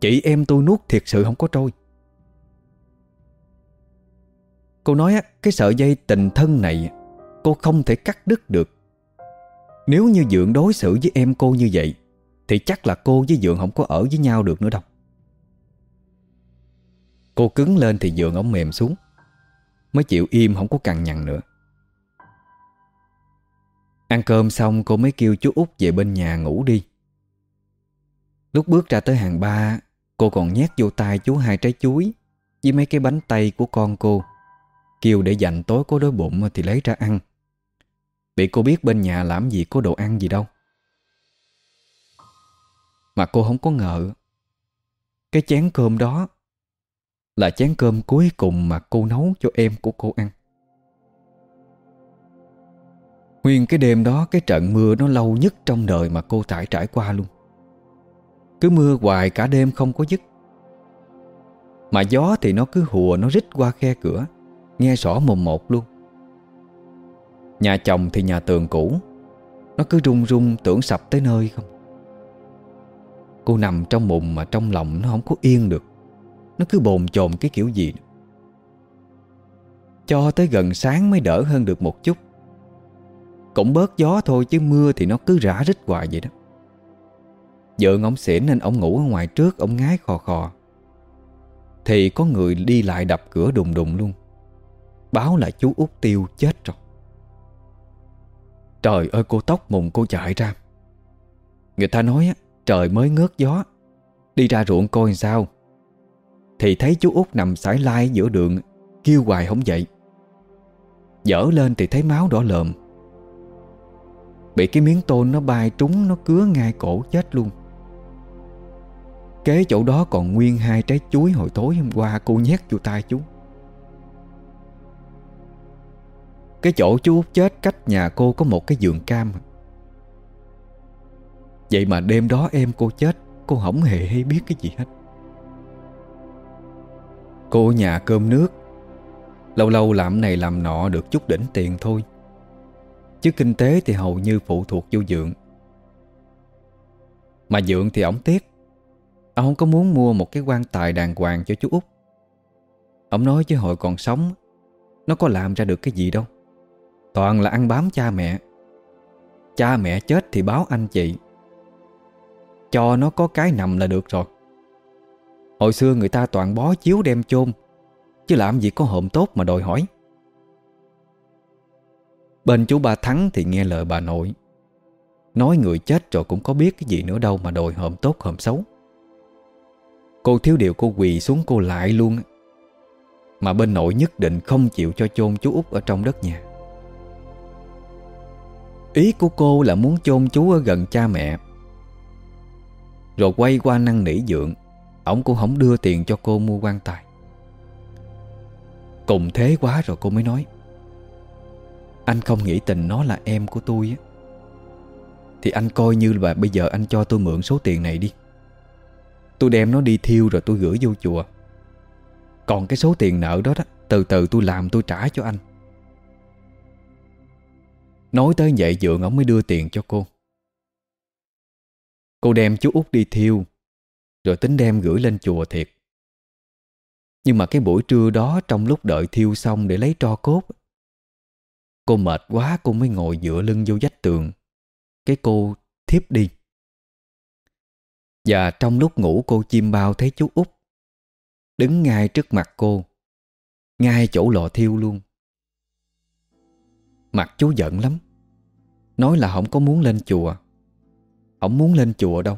Chị em tôi nuốt thiệt sự không có trôi. Cô nói á, Cái sợi dây tình thân này Cô không thể cắt đứt được. Nếu như Dượng đối xử với em cô như vậy, Thì chắc là cô với Dượng không có ở với nhau được nữa đâu. Cô cứng lên thì Dượng ống mềm xuống, Mới chịu im không có cằn nhằn nữa. Ăn cơm xong, cô mới kêu chú út về bên nhà ngủ đi. Lúc bước ra tới hàng ba, Cô còn nhét vô tay chú hai trái chuối Với mấy cái bánh tay của con cô, Kêu để dành tối có đói bụng thì lấy ra ăn vì cô biết bên nhà làm gì có đồ ăn gì đâu. Mà cô không có ngờ, Cái chén cơm đó Là chén cơm cuối cùng mà cô nấu cho em của cô ăn. Nguyên cái đêm đó, Cái trận mưa nó lâu nhất trong đời mà cô trải trải qua luôn. Cứ mưa hoài cả đêm không có dứt. Mà gió thì nó cứ hùa, Nó rít qua khe cửa, Nghe rõ mồm một luôn. Nhà chồng thì nhà tường cũ. Nó cứ rung rung tưởng sập tới nơi không? Cô nằm trong mùng mà trong lòng nó không có yên được. Nó cứ bồn chồn cái kiểu gì Cho tới gần sáng mới đỡ hơn được một chút. Cũng bớt gió thôi chứ mưa thì nó cứ rã rít hoài vậy đó. Vợ ông xỉn nên ông ngủ ở ngoài trước, Ông ngái khò khò. Thì có người đi lại đập cửa đùng đùng luôn. Báo là chú út tiêu chết rồi. Trời ơi, cô tóc mùng cô chạy ra. Người ta nói á, Trời mới ngớt gió. Đi ra ruộng coi sao. Thì thấy chú út nằm sải lai giữa đường, Kêu hoài không dậy. Dở lên thì thấy máu đỏ lợm Bị cái miếng tôn nó bay trúng, Nó cứa ngay cổ chết luôn. Kế chỗ đó còn nguyên hai trái chuối hồi tối hôm qua, cô nhét vô tay chú. Cái chỗ chú Út chết cách nhà cô có một cái giường cam. Vậy mà đêm đó em cô chết, Cô không hề hay biết cái gì hết. Cô nhà cơm nước. Lâu lâu làm này làm nọ được chút đỉnh tiền thôi. Chứ kinh tế thì hầu như phụ thuộc vô dượng Mà dượng thì ổng tiếc. Ông không có muốn mua một cái quan tài đàng hoàng cho chú Út. Ông nói chứ hồi còn sống, Nó có làm ra được cái gì đâu. Toàn là ăn bám cha mẹ. Cha mẹ chết thì báo anh chị. Cho nó có cái nằm là được rồi. Hồi xưa người ta toàn bó chiếu đem chôn, Chứ làm gì có hộm tốt mà đòi hỏi. Bên chú ba Thắng thì nghe lời bà nội. Nói người chết rồi cũng có biết cái gì nữa đâu Mà đòi hộm tốt hộm xấu. Cô thiếu điều cô quỳ xuống cô lại luôn. Mà bên nội nhất định không chịu cho chôn chú út ở trong đất nhà. Ý của cô là muốn chôn chú ở gần cha mẹ. Rồi quay qua năn nỉ dượng Ông cũng không đưa tiền cho cô mua quan tài. Cùng thế quá rồi cô mới nói, Anh không nghĩ tình nó là em của tôi á. Thì anh coi như là bây giờ anh cho tôi mượn số tiền này đi. Tôi đem nó đi thiêu rồi tôi gửi vô chùa. Còn cái số tiền nợ đó đó, Từ từ tôi làm tôi trả cho anh. Nói tới vậy dượng, ông mới đưa tiền cho cô. Cô đem chú út đi thiêu, Rồi tính đem gửi lên chùa thiệt. Nhưng mà cái buổi trưa đó, Trong lúc đợi thiêu xong để lấy tro cốt, Cô mệt quá, cô mới ngồi dựa lưng vô vách tường. Cái cô thiếp đi. Và trong lúc ngủ, cô chim bao thấy chú út Đứng ngay trước mặt cô, Ngay chỗ lò thiêu luôn. Mặt chú giận lắm. Nói là không có muốn lên chùa. Không muốn lên chùa đâu.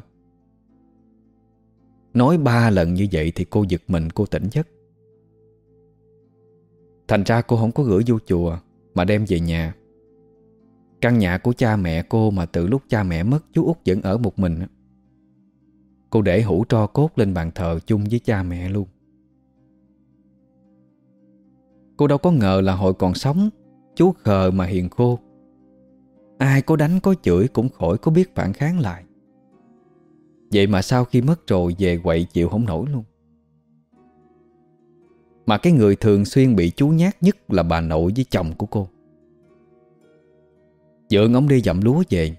Nói ba lần như vậy thì cô giật mình, cô tỉnh giấc. Thành ra cô không có gửi vô chùa, Mà đem về nhà. Căn nhà của cha mẹ cô mà từ lúc cha mẹ mất, chú út vẫn ở một mình Cô để hũ tro cốt lên bàn thờ chung với cha mẹ luôn. Cô đâu có ngờ là hồi còn sống Chú khờ mà hiền khô. Ai có đánh có chửi cũng khỏi có biết phản kháng lại. Vậy mà sau khi mất rồi về quậy chịu không nổi luôn. Mà cái người thường xuyên bị chú nhát nhất là bà nội với chồng của cô. Dượng ông đi dặm lúa về,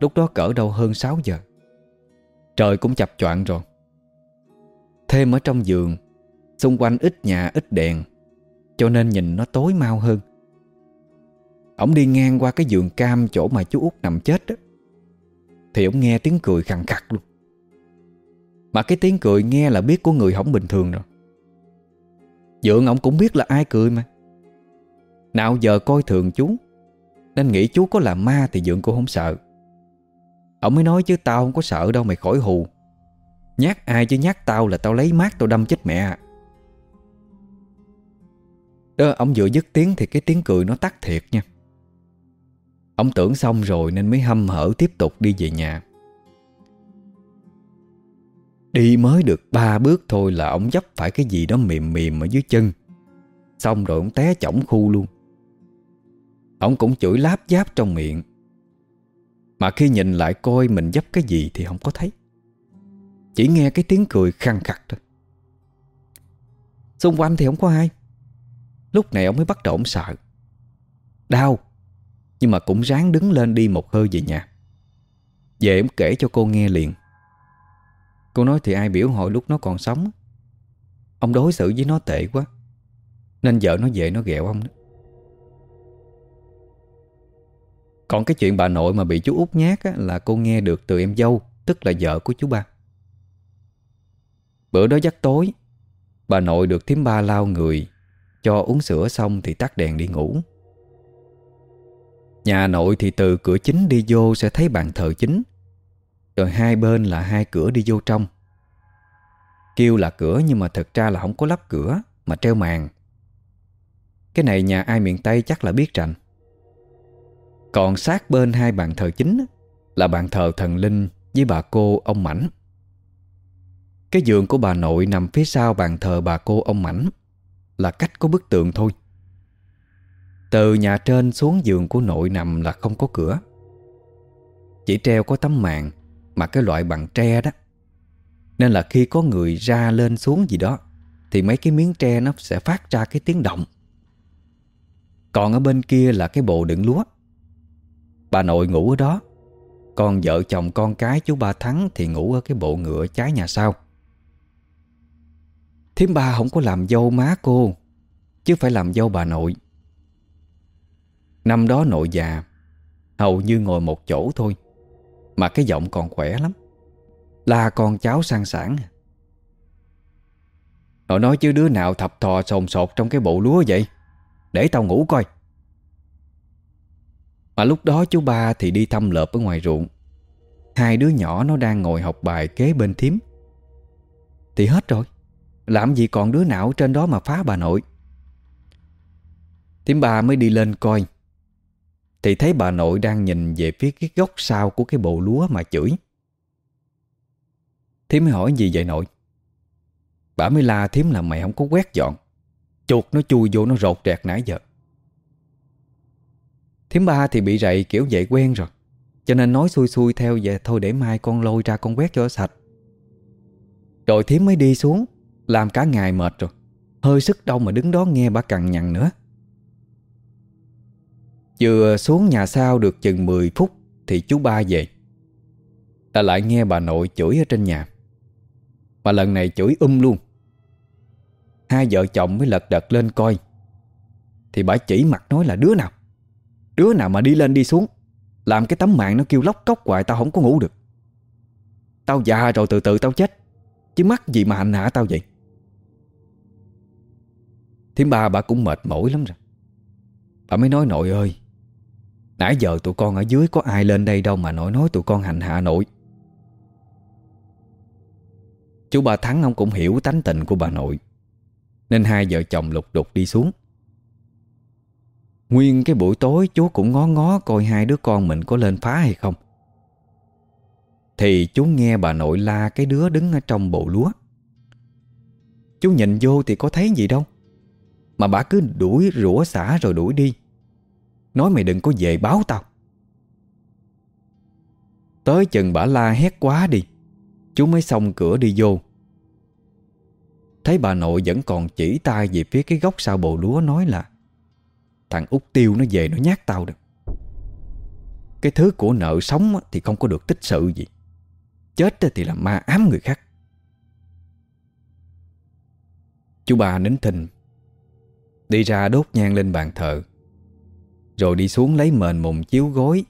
Lúc đó cỡ đâu hơn 6 giờ. Trời cũng chập choạng rồi. Thêm ở trong giường, Xung quanh ít nhà, ít đèn, Cho nên nhìn nó tối mau hơn. Ông đi ngang qua cái giường cam Chỗ mà chú út nằm chết đó. Thì ông nghe tiếng cười khẳng khặt luôn. Mà cái tiếng cười nghe là biết của người không bình thường rồi. Dượng ông cũng biết là ai cười mà. Nào giờ coi thường chú Nên nghĩ chú có là ma Thì Dượng cô không sợ. Ông mới nói chứ tao không có sợ đâu mày khỏi hù. Nhát ai chứ nhát tao là tao lấy mát tao đâm chết mẹ. À Đó, ông vừa dứt tiếng thì cái tiếng cười nó tắt thiệt nha. Ông tưởng xong rồi nên mới hâm hở tiếp tục đi về nhà. Đi mới được ba bước thôi là ông dấp phải cái gì đó mềm mềm ở dưới chân. Xong rồi ông té chỏng khu luôn. Ông cũng chửi láp giáp trong miệng. Mà khi nhìn lại coi mình dấp cái gì thì không có thấy. Chỉ nghe cái tiếng cười khăn khặt thôi. Xung quanh thì không có ai. Lúc này ông mới bắt đầu ông sợ. Đau. Nhưng mà cũng ráng đứng lên đi một hơi về nhà. Về em kể cho cô nghe liền. Cô nói thì ai biểu hội lúc nó còn sống? Ông đối xử với nó tệ quá. Nên vợ nó về nó ghẹo ông đó. Còn cái chuyện bà nội mà bị chú út nhát á, Là cô nghe được từ em dâu Tức là vợ của chú ba. Bữa đó giấc tối Bà nội được thím ba lao người Cho uống sữa xong thì tắt đèn đi ngủ. Nhà nội thì từ cửa chính đi vô Sẽ thấy bàn thờ chính. Rồi hai bên là hai cửa đi vô trong. Kêu là cửa nhưng mà thật ra là không có lắp cửa, Mà treo màn. Cái này nhà ai miền Tây chắc là biết rành. Còn sát bên hai bàn thờ chính Là bàn thờ thần linh Với bà cô ông Mảnh. Cái giường của bà nội nằm phía sau bàn thờ bà cô ông Mảnh, Là cách có bức tượng thôi. Từ nhà trên xuống giường của nội nằm là không có cửa. Chỉ treo có tấm màn Mà cái loại bằng tre đó. Nên là khi có người ra lên xuống gì đó, Thì mấy cái miếng tre nó sẽ phát ra cái tiếng động. Còn ở bên kia là cái bộ đựng lúa. Bà nội ngủ ở đó. Còn vợ chồng con cái chú ba Thắng Thì ngủ ở cái bộ ngựa trái nhà sau. Thím ba không có làm dâu má cô, Chứ phải làm dâu bà nội. Năm đó nội già, Hầu như ngồi một chỗ thôi, Mà cái giọng còn khỏe lắm. La con cháu sang sản Nội nói chứ đứa nào thập thò sồn sột trong cái bộ lúa vậy? Để tao ngủ coi. Mà lúc đó chú ba thì đi thăm lợp ở ngoài ruộng. Hai đứa nhỏ nó đang ngồi học bài kế bên thím. Thì hết rồi, Làm gì còn đứa nào trên đó mà phá bà nội. Thím ba mới đi lên coi. Thì thấy bà nội đang nhìn về phía cái góc sau của cái bộ lúa mà chửi. Thím mới hỏi, gì vậy nội? Bà mới la, thím là mày không có quét dọn. Chuột nó chui vô nó rột rẹt nãy giờ. Thím ba thì bị rậy kiểu vậy quen rồi, Cho nên nói xui xui theo vậy Thôi để mai con lôi ra con quét cho sạch. Rồi thím mới đi xuống, Làm cả ngày mệt rồi, Hơi sức đâu mà đứng đó nghe bà cằn nhằn nữa. Vừa xuống nhà sau được chừng 10 phút Thì chú ba về. Ta lại nghe bà nội chửi ở trên nhà. Mà lần này chửi um luôn. Hai vợ chồng mới lật đật lên coi. Thì bà chỉ mặt nói là đứa nào? Đứa nào mà đi lên đi xuống? Làm cái tấm mạng nó kêu lóc cốc hoài, Tao không có ngủ được. Tao già rồi, từ từ tao chết. Chứ mắc gì mà hành hạ tao vậy? Thiếm ba bà cũng mệt mỏi lắm rồi. Bà mới nói, nội ơi Nãy giờ tụi con ở dưới có ai lên đây đâu Mà nói nói tụi con hành hạ nội. Chú bà Thắng ông cũng hiểu tánh tình của bà nội, Nên hai vợ chồng lục đục đi xuống. Nguyên cái buổi tối chú cũng ngó ngó coi hai đứa con mình có lên phá hay không. Thì chú nghe bà nội la cái đứa đứng ở trong bộ lúa. Chú nhìn vô thì có thấy gì đâu, Mà bà cứ đuổi rủa xả rồi đuổi đi. Nói mày đừng có về báo tao. Tới chừng bà la hét quá đi, Chú mới xong cửa đi vô. Thấy bà nội vẫn còn chỉ tay về phía cái góc sau bồ lúa nói là, Thằng út tiêu nó về nó nhát tao được. Cái thứ của nợ sống thì không có được tích sự gì. Chết thì là ma ám người khác. Chú bà nín thình Đi ra đốt nhang lên bàn thờ. Rồi đi xuống lấy mền mùng chiếu gối,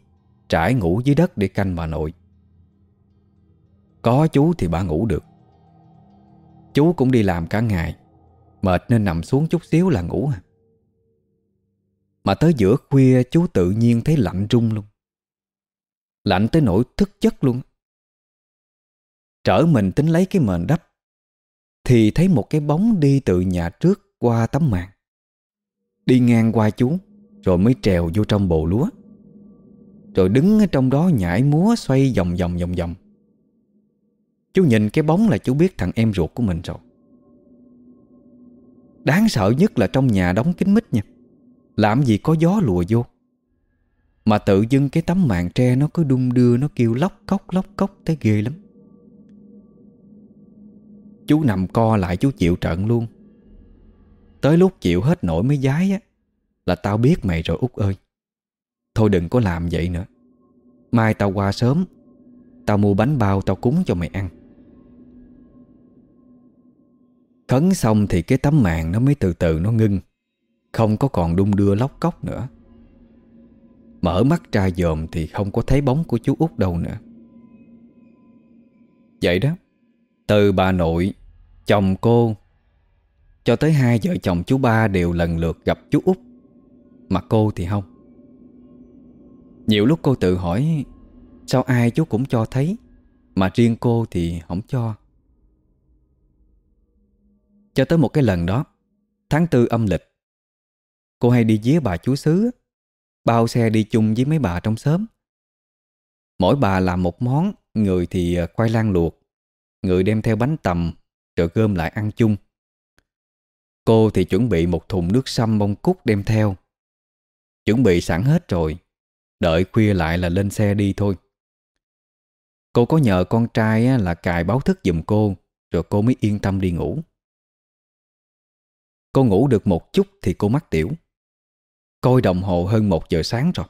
Trải ngủ dưới đất để canh bà nội. Có chú thì bà ngủ được. Chú cũng đi làm cả ngày, Mệt nên nằm xuống chút xíu là ngủ à. Mà tới giữa khuya, chú tự nhiên thấy lạnh rung luôn. Lạnh tới nỗi thức chất luôn. Trở mình tính lấy cái mền đắp, Thì thấy một cái bóng đi từ nhà trước qua tấm màn. Đi ngang qua chú. Rồi mới trèo vô trong bồ lúa. Rồi đứng ở trong đó nhảy múa xoay vòng vòng vòng vòng. Chú nhìn cái bóng là chú biết thằng em ruột của mình rồi. Đáng sợ nhất là trong nhà đóng kín mít nha. Làm gì có gió lùa vô. Mà tự dưng cái tấm màn tre nó cứ đung đưa, Nó kêu lóc cốc lóc cốc tới ghê lắm. Chú nằm co lại chú chịu trận luôn. Tới lúc chịu hết nổi mới giái á. Là tao biết mày rồi út ơi. Thôi đừng có làm vậy nữa. Mai tao qua sớm. Tao mua bánh bao tao cúng cho mày ăn. Khấn xong thì cái tấm màn nó mới từ từ nó ngưng. Không có còn đung đưa lóc cốc nữa. Mở mắt ra dòm thì không có thấy bóng của chú út đâu nữa. Vậy đó, Từ bà nội, Chồng cô, Cho tới hai vợ chồng chú ba đều lần lượt gặp chú út. Mà cô thì không. Nhiều lúc cô tự hỏi, Sao ai chú cũng cho thấy, Mà riêng cô thì không cho. Cho tới một cái lần đó, Tháng tư âm lịch, Cô hay đi với bà chú xứ, Bao xe đi chung với mấy bà trong xóm. Mỗi bà làm một món, Người thì à, khoai lang luộc, Người đem theo bánh tầm, Rồi gom lại ăn chung. Cô thì chuẩn bị một thùng nước sâm bông cúc đem theo. Chuẩn bị sẵn hết rồi. Đợi khuya lại là lên xe đi thôi. Cô có nhờ con trai là cài báo thức giùm cô, Rồi cô mới yên tâm đi ngủ. Cô ngủ được một chút thì cô mắc tiểu. Coi đồng hồ hơn một giờ sáng rồi.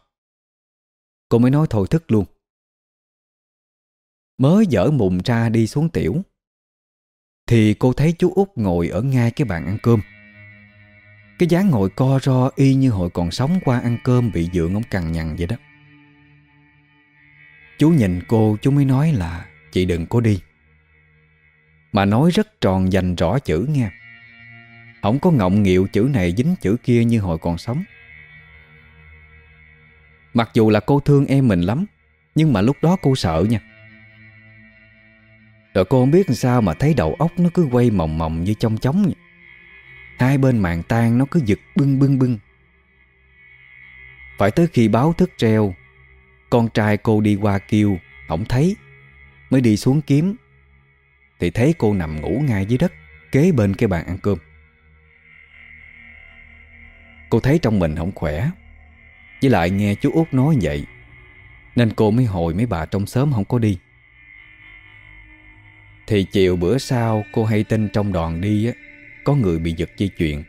Cô mới nói thôi thức luôn. Mới dở mùng ra đi xuống tiểu. Thì cô thấy chú út ngồi ở ngay cái bàn ăn cơm. Cái dáng ngồi co ro y như hồi còn sống qua ăn cơm bị dượng ông cằn nhằn vậy đó. Chú nhìn cô, chú mới nói là, Chị đừng có đi. Mà nói rất tròn dành rõ chữ nghe. Không có ngọng nghịu chữ này dính chữ kia như hồi còn sống. Mặc dù là cô thương em mình lắm, Nhưng mà lúc đó cô sợ nha. Rồi cô không biết làm sao mà thấy đầu óc nó cứ quay mòng mòng như trong chóng vậy. Hai bên mạng tan nó cứ giật bưng bưng bưng. Phải tới khi báo thức treo, Con trai cô đi qua kêu, Không thấy. Mới đi xuống kiếm. Thì thấy cô nằm ngủ ngay dưới đất, Kế bên cái bàn ăn cơm. Cô thấy trong mình không khỏe, Với lại nghe chú út nói vậy, Nên cô mới hồi mấy bà trong xóm không có đi. Thì chiều bữa sau, cô hay tin trong đoàn đi á có người bị giật dây chuyền.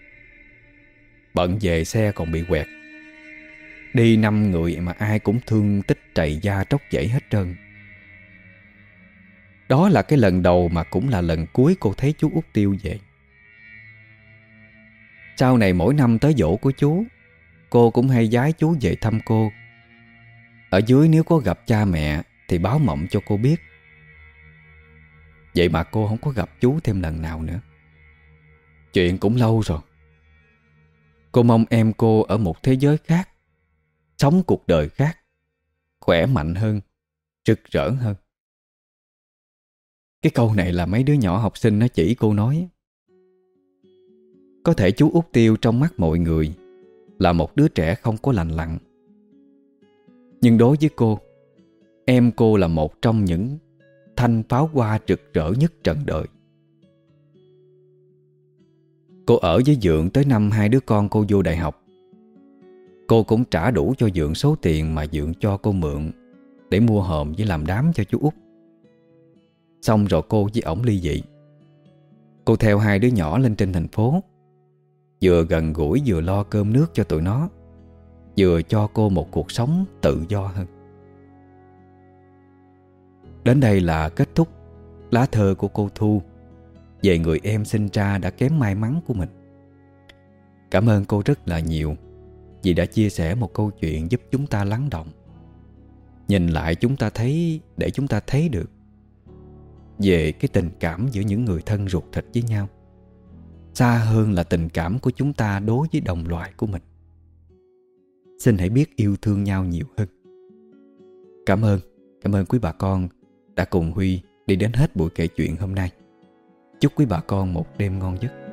Bận về xe còn bị quẹt. Đi năm người mà ai cũng thương tích trầy da tróc dãy hết trơn. Đó là cái lần đầu mà cũng là lần cuối cô thấy chú út tiêu về. Sau này mỗi năm tới dỗ của chú, Cô cũng hay giái chú về thăm cô. Ở dưới nếu có gặp cha mẹ Thì báo mộng cho cô biết. Vậy mà cô không có gặp chú thêm lần nào nữa. Chuyện cũng lâu rồi. Cô mong em cô ở một thế giới khác, Sống cuộc đời khác, Khỏe mạnh hơn, Rực rỡ hơn. Cái câu này là mấy đứa nhỏ học sinh nó chỉ cô nói. Có thể chú út tiêu trong mắt mọi người Là một đứa trẻ không có lành lặn. Nhưng đối với cô, Em cô là một trong những Thanh pháo hoa rực rỡ nhất trần đời. Cô ở với Dượng tới năm hai đứa con cô vô đại học. Cô cũng trả đủ cho Dượng số tiền mà Dượng cho cô mượn Để mua hòm với làm đám cho chú út. Xong rồi cô với ổng ly dị. Cô theo hai đứa nhỏ lên trên thành phố, Vừa gần gũi vừa lo cơm nước cho tụi nó, Vừa cho cô một cuộc sống tự do hơn. Đến đây là kết thúc lá thơ của cô Thu. Về người em sinh ra đã kém may mắn của mình. Cảm ơn cô rất là nhiều Vì đã chia sẻ một câu chuyện giúp chúng ta lắng động. Nhìn lại chúng ta thấy Để chúng ta thấy được Về cái tình cảm giữa những người thân ruột thịt với nhau. Xa hơn là tình cảm của chúng ta đối với đồng loại của mình. Xin hãy biết yêu thương nhau nhiều hơn. Cảm ơn, cảm ơn quý bà con đã cùng Huy đi đến hết buổi kể chuyện hôm nay. Chúc quý bà con một đêm ngon giấc.